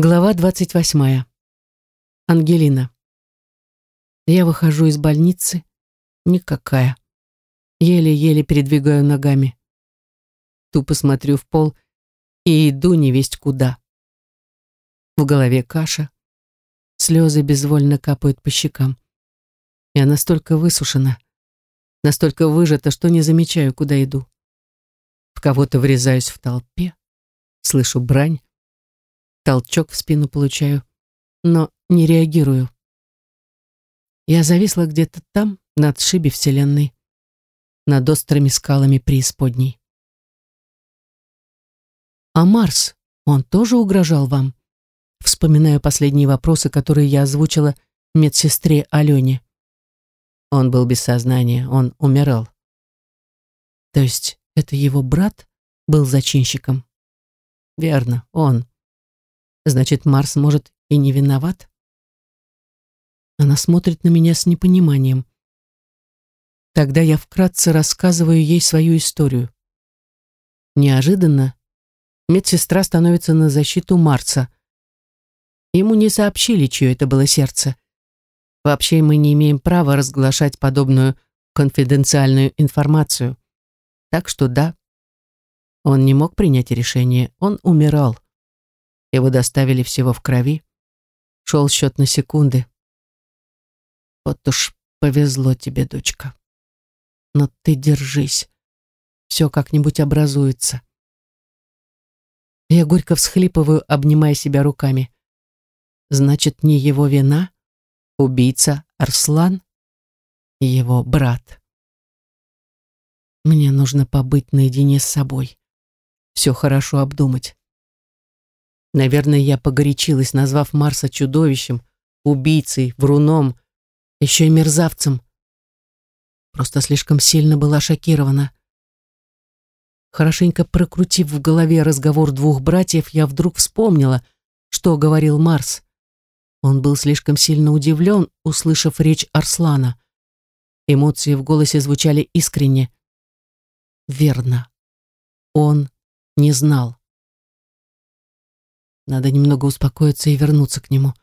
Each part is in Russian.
Глава 28. Ангелина. Я выхожу из больницы. Никакая. Еле-еле передвигаю ногами. Тупо смотрю в пол и иду невесть куда. В голове каша. Слезы безвольно капают по щекам. Я настолько высушена, настолько выжата, что не замечаю, куда иду. В кого-то врезаюсь в толпе, слышу брань, толчок в спину получаю, но не реагирую. Я зависла где-то там, на отшибе Вселенной, над острыми скалами преисподней. А Марс, он тоже угрожал вам? Вспоминаю последние вопросы, которые я озвучила медсестре Алене. Он был без сознания, он умирал. То есть это его брат был зачинщиком? Верно, он. Значит, Марс, может, и не виноват? Она смотрит на меня с непониманием. Тогда я вкратце рассказываю ей свою историю. Неожиданно медсестра становится на защиту Марса. Ему не сообщили, чье это было сердце. Вообще мы не имеем права разглашать подобную конфиденциальную информацию. Так что да, он не мог принять решение, он умирал. Его доставили всего в крови. Шел счет на секунды. Вот уж повезло тебе, дочка. Но ты держись. Все как-нибудь образуется. Я горько всхлипываю, обнимая себя руками. Значит, не его вина? Убийца Арслан? Его брат. Мне нужно побыть наедине с собой. Все хорошо обдумать. Наверное, я погорячилась, назвав Марса чудовищем, убийцей, вруном, еще и мерзавцем. Просто слишком сильно была шокирована. Хорошенько прокрутив в голове разговор двух братьев, я вдруг вспомнила, что говорил Марс. Он был слишком сильно удивлен, услышав речь Арслана. Эмоции в голосе звучали искренне. Верно. Он не знал. Надо немного успокоиться и вернуться к нему.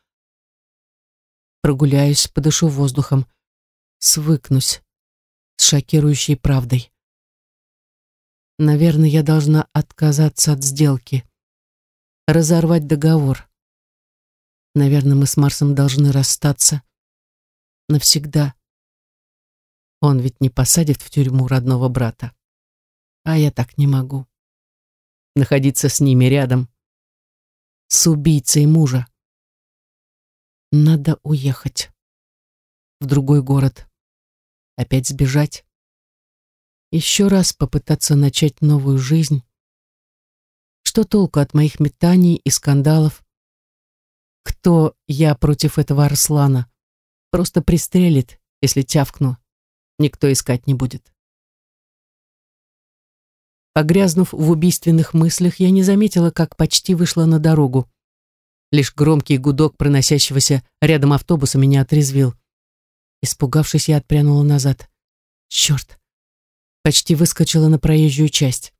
Прогуляюсь, подышу воздухом, свыкнусь с шокирующей правдой. Наверное, я должна отказаться от сделки, разорвать договор. Наверное, мы с Марсом должны расстаться навсегда. Он ведь не посадит в тюрьму родного брата. А я так не могу. Находиться с ними рядом — с убийцей мужа. Надо уехать. В другой город. Опять сбежать. Еще раз попытаться начать новую жизнь. Что толку от моих метаний и скандалов? Кто я против этого Арслана? Просто пристрелит, если тявкну. Никто искать не будет. Погрязнув в убийственных мыслях, я не заметила, как почти вышла на дорогу. Лишь громкий гудок проносящегося рядом автобуса меня отрезвил. Испугавшись, я отпрянула назад. Черт! Почти выскочила на проезжую часть.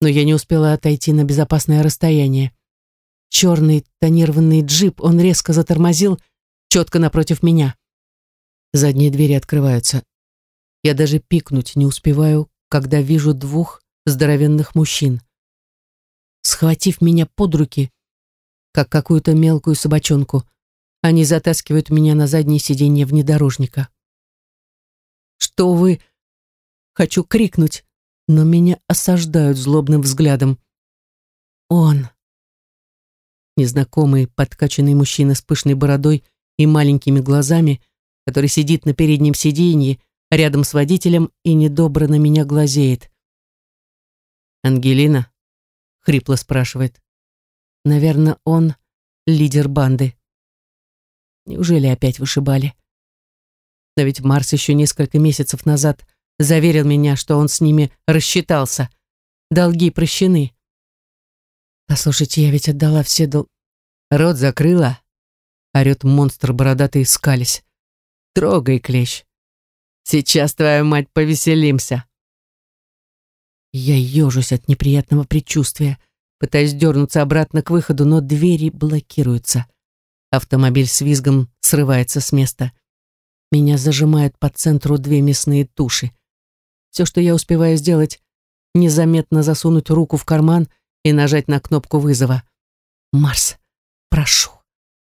Но я не успела отойти на безопасное расстояние. Черный тонированный джип, он резко затормозил, четко напротив меня. Задние двери открываются. Я даже пикнуть не успеваю, когда вижу двух здоровенных мужчин. Схватив меня под руки, как какую-то мелкую собачонку, они затаскивают меня на заднее сиденье внедорожника. «Что вы...» Хочу крикнуть, но меня осаждают злобным взглядом. «Он...» Незнакомый, подкачанный мужчина с пышной бородой и маленькими глазами, который сидит на переднем сиденье рядом с водителем и недобро на меня глазеет. «Ангелина?» — хрипло спрашивает. «Наверное, он лидер банды. Неужели опять вышибали? Но ведь Марс еще несколько месяцев назад заверил меня, что он с ними рассчитался. Долги прощены. Послушайте, я ведь отдала все дол... Рот закрыла, орет монстр бородатый скались. Трогай, клещ. Сейчас твоя мать повеселимся. Я ежусь от неприятного предчувствия. Пытаюсь дернуться обратно к выходу, но двери блокируются. Автомобиль с визгом срывается с места. Меня зажимают по центру две мясные туши. Все, что я успеваю сделать, незаметно засунуть руку в карман и нажать на кнопку вызова. «Марс, прошу,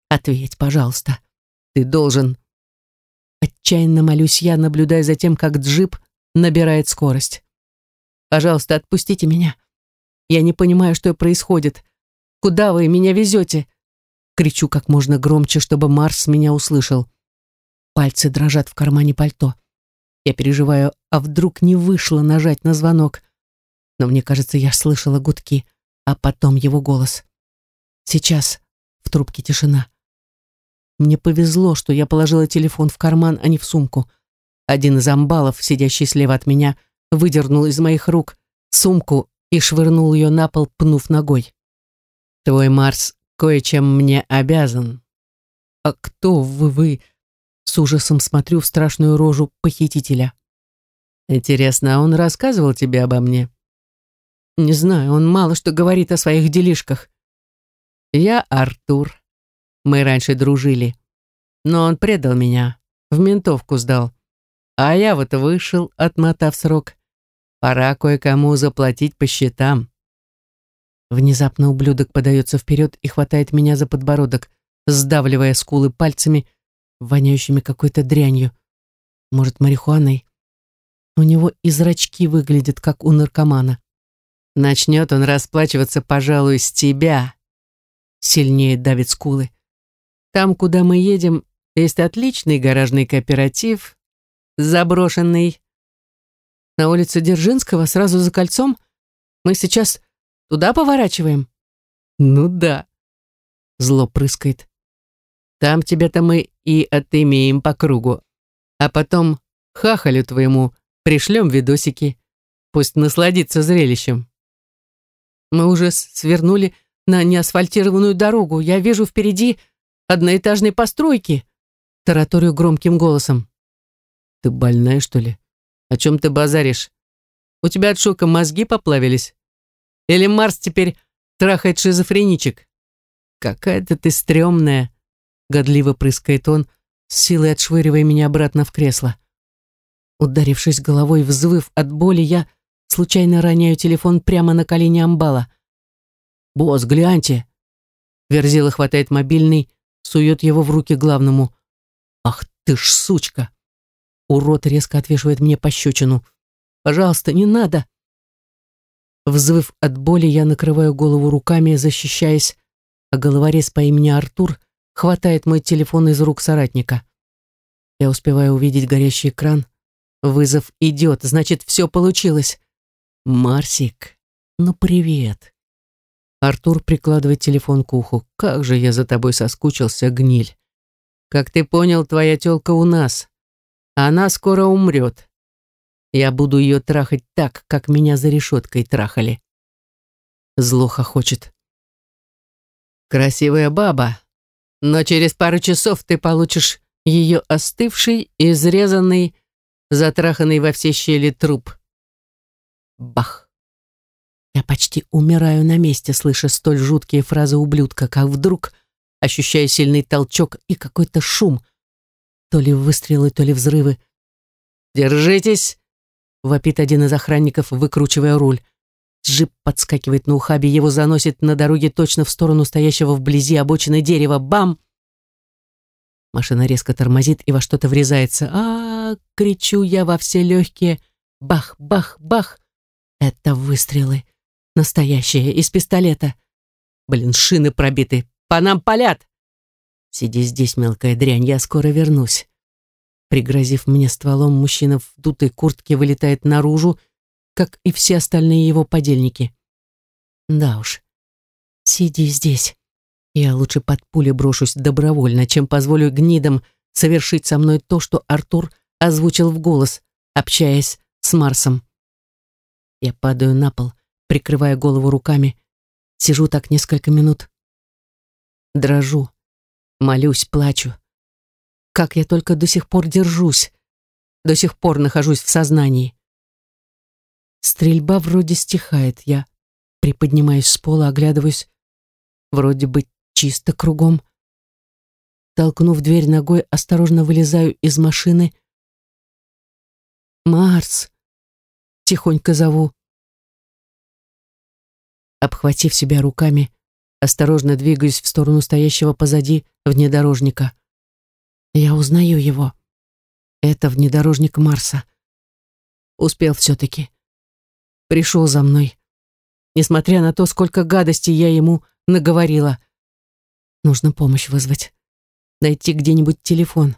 ответь, пожалуйста. Ты должен...» Отчаянно молюсь я, наблюдая за тем, как джип набирает скорость. «Пожалуйста, отпустите меня. Я не понимаю, что происходит. Куда вы меня везете?» Кричу как можно громче, чтобы Марс меня услышал. Пальцы дрожат в кармане пальто. Я переживаю, а вдруг не вышло нажать на звонок. Но мне кажется, я слышала гудки, а потом его голос. Сейчас в трубке тишина. Мне повезло, что я положила телефон в карман, а не в сумку. Один из амбалов, сидящий слева от меня, выдернул из моих рук сумку и швырнул ее на пол, пнув ногой. «Твой Марс кое-чем мне обязан». «А кто вы, вы?» С ужасом смотрю в страшную рожу похитителя. «Интересно, а он рассказывал тебе обо мне?» «Не знаю, он мало что говорит о своих делишках». «Я Артур. Мы раньше дружили. Но он предал меня, в ментовку сдал. А я вот вышел, отмотав срок. Пора кое-кому заплатить по счетам». Внезапно ублюдок подается вперед и хватает меня за подбородок, сдавливая скулы пальцами, воняющими какой-то дрянью. Может, марихуаной? У него и зрачки выглядят, как у наркомана. Начнет он расплачиваться, пожалуй, с тебя. Сильнее давит скулы. Там, куда мы едем, есть отличный гаражный кооператив, заброшенный. На улице Дзержинского, сразу за кольцом. Мы сейчас туда поворачиваем? Ну да. Зло прыскает. Там тебя-то мы и отымеем по кругу. А потом хахалю твоему пришлем видосики. Пусть насладится зрелищем. Мы уже свернули на неасфальтированную дорогу. Я вижу впереди одноэтажные постройки. Тараторию громким голосом. Ты больная, что ли? О чем ты базаришь? У тебя от шока мозги поплавились? Или Марс теперь трахает шизофреничек? Какая-то ты стрёмная. Годливо прыскает он, с силой отшвыривая меня обратно в кресло. Ударившись головой, взвыв от боли, я случайно роняю телефон прямо на колени амбала. «Босс, гляньте!» Верзила хватает мобильный, сует его в руки главному. «Ах ты ж сучка!» Урод резко отвешивает мне пощечину. «Пожалуйста, не надо!» Взвыв от боли, я накрываю голову руками, защищаясь, а головорез по имени Артур хватает мой телефон из рук соратника. Я успеваю увидеть горящий экран. Вызов идет, значит, все получилось. Марсик, ну привет. Артур прикладывает телефон к уху. Как же я за тобой соскучился, гниль. Как ты понял, твоя тёлка у нас. Она скоро умрет. Я буду ее трахать так, как меня за решеткой трахали. Зло хохочет. Красивая баба, но через пару часов ты получишь ее остывший, изрезанный, затраханный во все щели труп. Бах! Я почти умираю на месте, слыша столь жуткие фразы ублюдка, как вдруг ощущаю сильный толчок и какой-то шум. То ли выстрелы, то ли взрывы. «Держитесь!» — вопит один из охранников, выкручивая руль. Джип подскакивает на ухабе, его заносит на дороге точно в сторону стоящего вблизи обочины дерева. Бам! Машина резко тормозит и во что-то врезается. а, -а, -а кричу я во все легкие. Бах, бах, бах! Это выстрелы. Настоящие, из пистолета. Блин, шины пробиты. По нам палят! Сиди здесь, мелкая дрянь, я скоро вернусь. Пригрозив мне стволом, мужчина в дутой куртке вылетает наружу, как и все остальные его подельники. Да уж, сиди здесь. Я лучше под пули брошусь добровольно, чем позволю гнидам совершить со мной то, что Артур озвучил в голос, общаясь с Марсом. Я падаю на пол, прикрывая голову руками, сижу так несколько минут. Дрожу, молюсь, плачу. Как я только до сих пор держусь, до сих пор нахожусь в сознании. Стрельба вроде стихает, я Приподнимаюсь с пола, оглядываюсь. Вроде бы чисто кругом. Толкнув дверь ногой, осторожно вылезаю из машины. «Марс!» — тихонько зову. Обхватив себя руками, осторожно двигаюсь в сторону стоящего позади внедорожника. Я узнаю его. Это внедорожник Марса. Успел все-таки. Пришел за мной. Несмотря на то, сколько гадостей я ему наговорила. Нужно помощь вызвать. Найти где-нибудь телефон.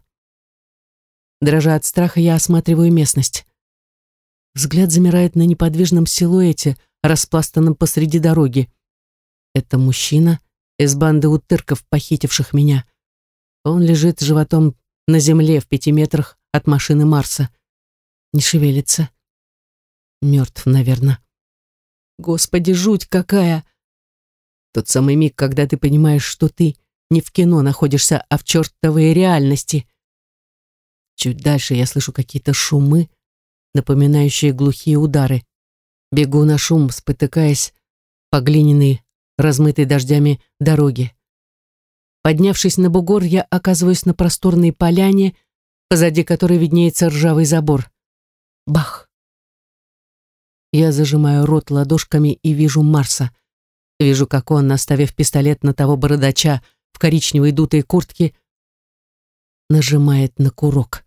Дрожа от страха, я осматриваю местность. Взгляд замирает на неподвижном силуэте, распластанном посреди дороги. Это мужчина из банды утырков, похитивших меня. Он лежит животом на земле в пяти метрах от машины Марса. Не шевелится. Мертв, наверное. Господи, жуть какая! Тот самый миг, когда ты понимаешь, что ты не в кино находишься, а в чертовой реальности. Чуть дальше я слышу какие-то шумы, напоминающие глухие удары. Бегу на шум, спотыкаясь по глиняной, размытой дождями дороги. Поднявшись на бугор, я оказываюсь на просторной поляне, позади которой виднеется ржавый забор. Бах! Я зажимаю рот ладошками и вижу Марса. Вижу, как он, наставив пистолет на того бородача в коричневой дутой куртке, нажимает на курок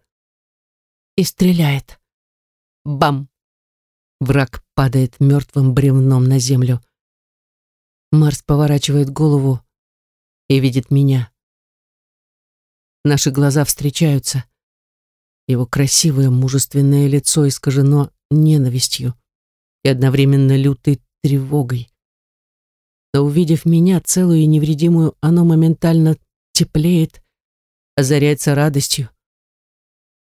и стреляет. Бам! Враг падает мертвым бревном на землю. Марс поворачивает голову и видит меня. Наши глаза встречаются. Его красивое мужественное лицо искажено ненавистью и одновременно лютой тревогой. Но увидев меня, целую и невредимую, оно моментально теплеет, озаряется радостью.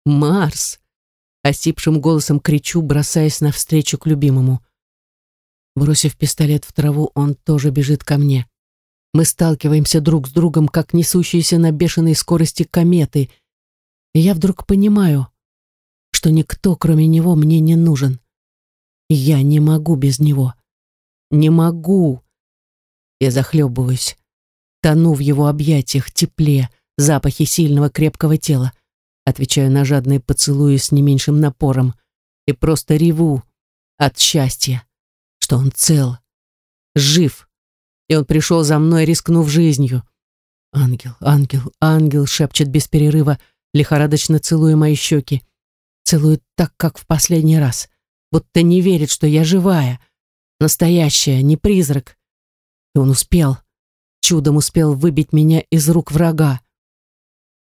«Марс!» — осипшим голосом кричу, бросаясь навстречу к любимому. Бросив пистолет в траву, он тоже бежит ко мне. Мы сталкиваемся друг с другом, как несущиеся на бешеной скорости кометы. И я вдруг понимаю, что никто, кроме него, мне не нужен. Я не могу без него. Не могу. Я захлебываюсь. Тону в его объятиях, тепле, запахе сильного крепкого тела. Отвечаю на жадные поцелуи с не меньшим напором. И просто реву от счастья, что он цел, жив. И он пришел за мной, рискнув жизнью. Ангел, ангел, ангел, шепчет без перерыва, лихорадочно целуя мои щеки. Целует так, как в последний раз будто не верит, что я живая, настоящая, не призрак. И он успел, чудом успел выбить меня из рук врага.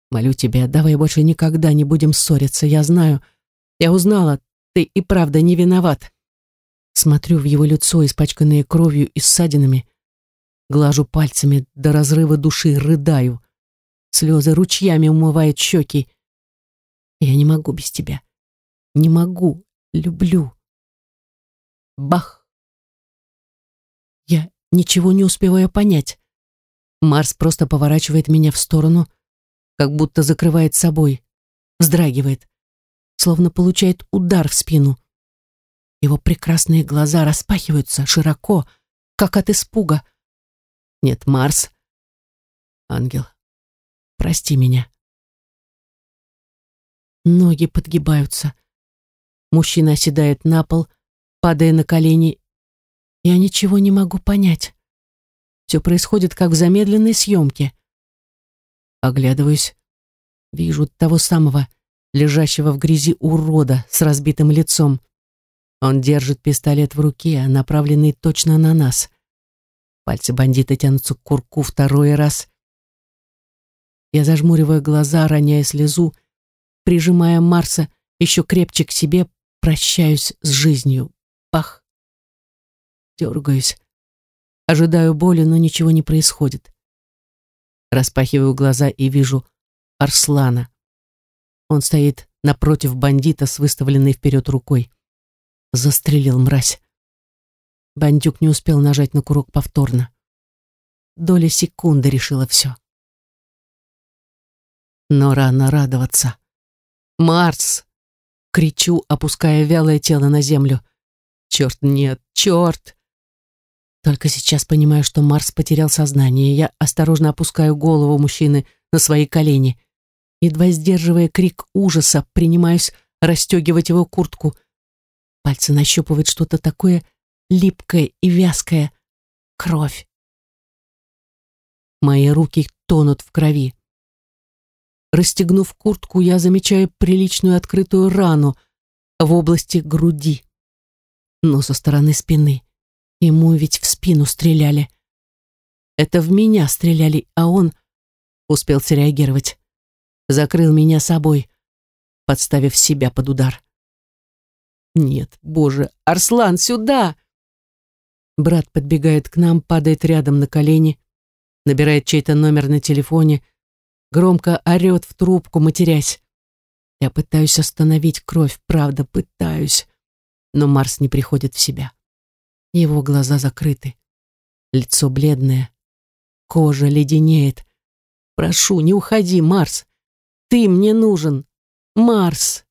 Молю тебя, давай больше никогда не будем ссориться, я знаю, я узнала, ты и правда не виноват. Смотрю в его лицо, испачканное кровью и ссадинами, глажу пальцами до разрыва души, рыдаю. Слезы ручьями умывают щеки. Я не могу без тебя. Не могу. Люблю. Бах! Я ничего не успеваю понять. Марс просто поворачивает меня в сторону, как будто закрывает собой, вздрагивает, словно получает удар в спину. Его прекрасные глаза распахиваются широко, как от испуга. Нет, Марс. Ангел, прости меня. Ноги подгибаются. Мужчина оседает на пол, падая на колени. Я ничего не могу понять. Все происходит, как в замедленной съемке. Оглядываюсь. Вижу того самого, лежащего в грязи урода с разбитым лицом. Он держит пистолет в руке, направленный точно на нас. Пальцы бандита тянутся к курку второй раз. Я зажмуриваю глаза, роняя слезу, прижимая Марса еще крепче к себе, прощаюсь с жизнью. Пах. Дергаюсь. Ожидаю боли, но ничего не происходит. Распахиваю глаза и вижу Арслана. Он стоит напротив бандита с выставленной вперед рукой. Застрелил мразь. Бандюк не успел нажать на курок повторно. Доля секунды решила все. Но рано радоваться. «Марс!» — кричу, опуская вялое тело на землю. Черт, нет, черт! Только сейчас понимаю, что Марс потерял сознание. Я осторожно опускаю голову мужчины на свои колени. Едва сдерживая крик ужаса, принимаюсь расстегивать его куртку. Пальцы нащупывают что-то такое липкое и вязкое. Кровь. Мои руки тонут в крови. Расстегнув куртку, я замечаю приличную открытую рану в области груди, но со стороны спины. Ему ведь в спину стреляли. Это в меня стреляли, а он успел среагировать. Закрыл меня собой, подставив себя под удар. Нет, боже, Арслан, сюда! Брат подбегает к нам, падает рядом на колени, набирает чей-то номер на телефоне, громко орет в трубку, матерясь. Я пытаюсь остановить кровь, правда, пытаюсь, но Марс не приходит в себя. Его глаза закрыты, лицо бледное, кожа леденеет. Прошу, не уходи, Марс. Ты мне нужен. Марс.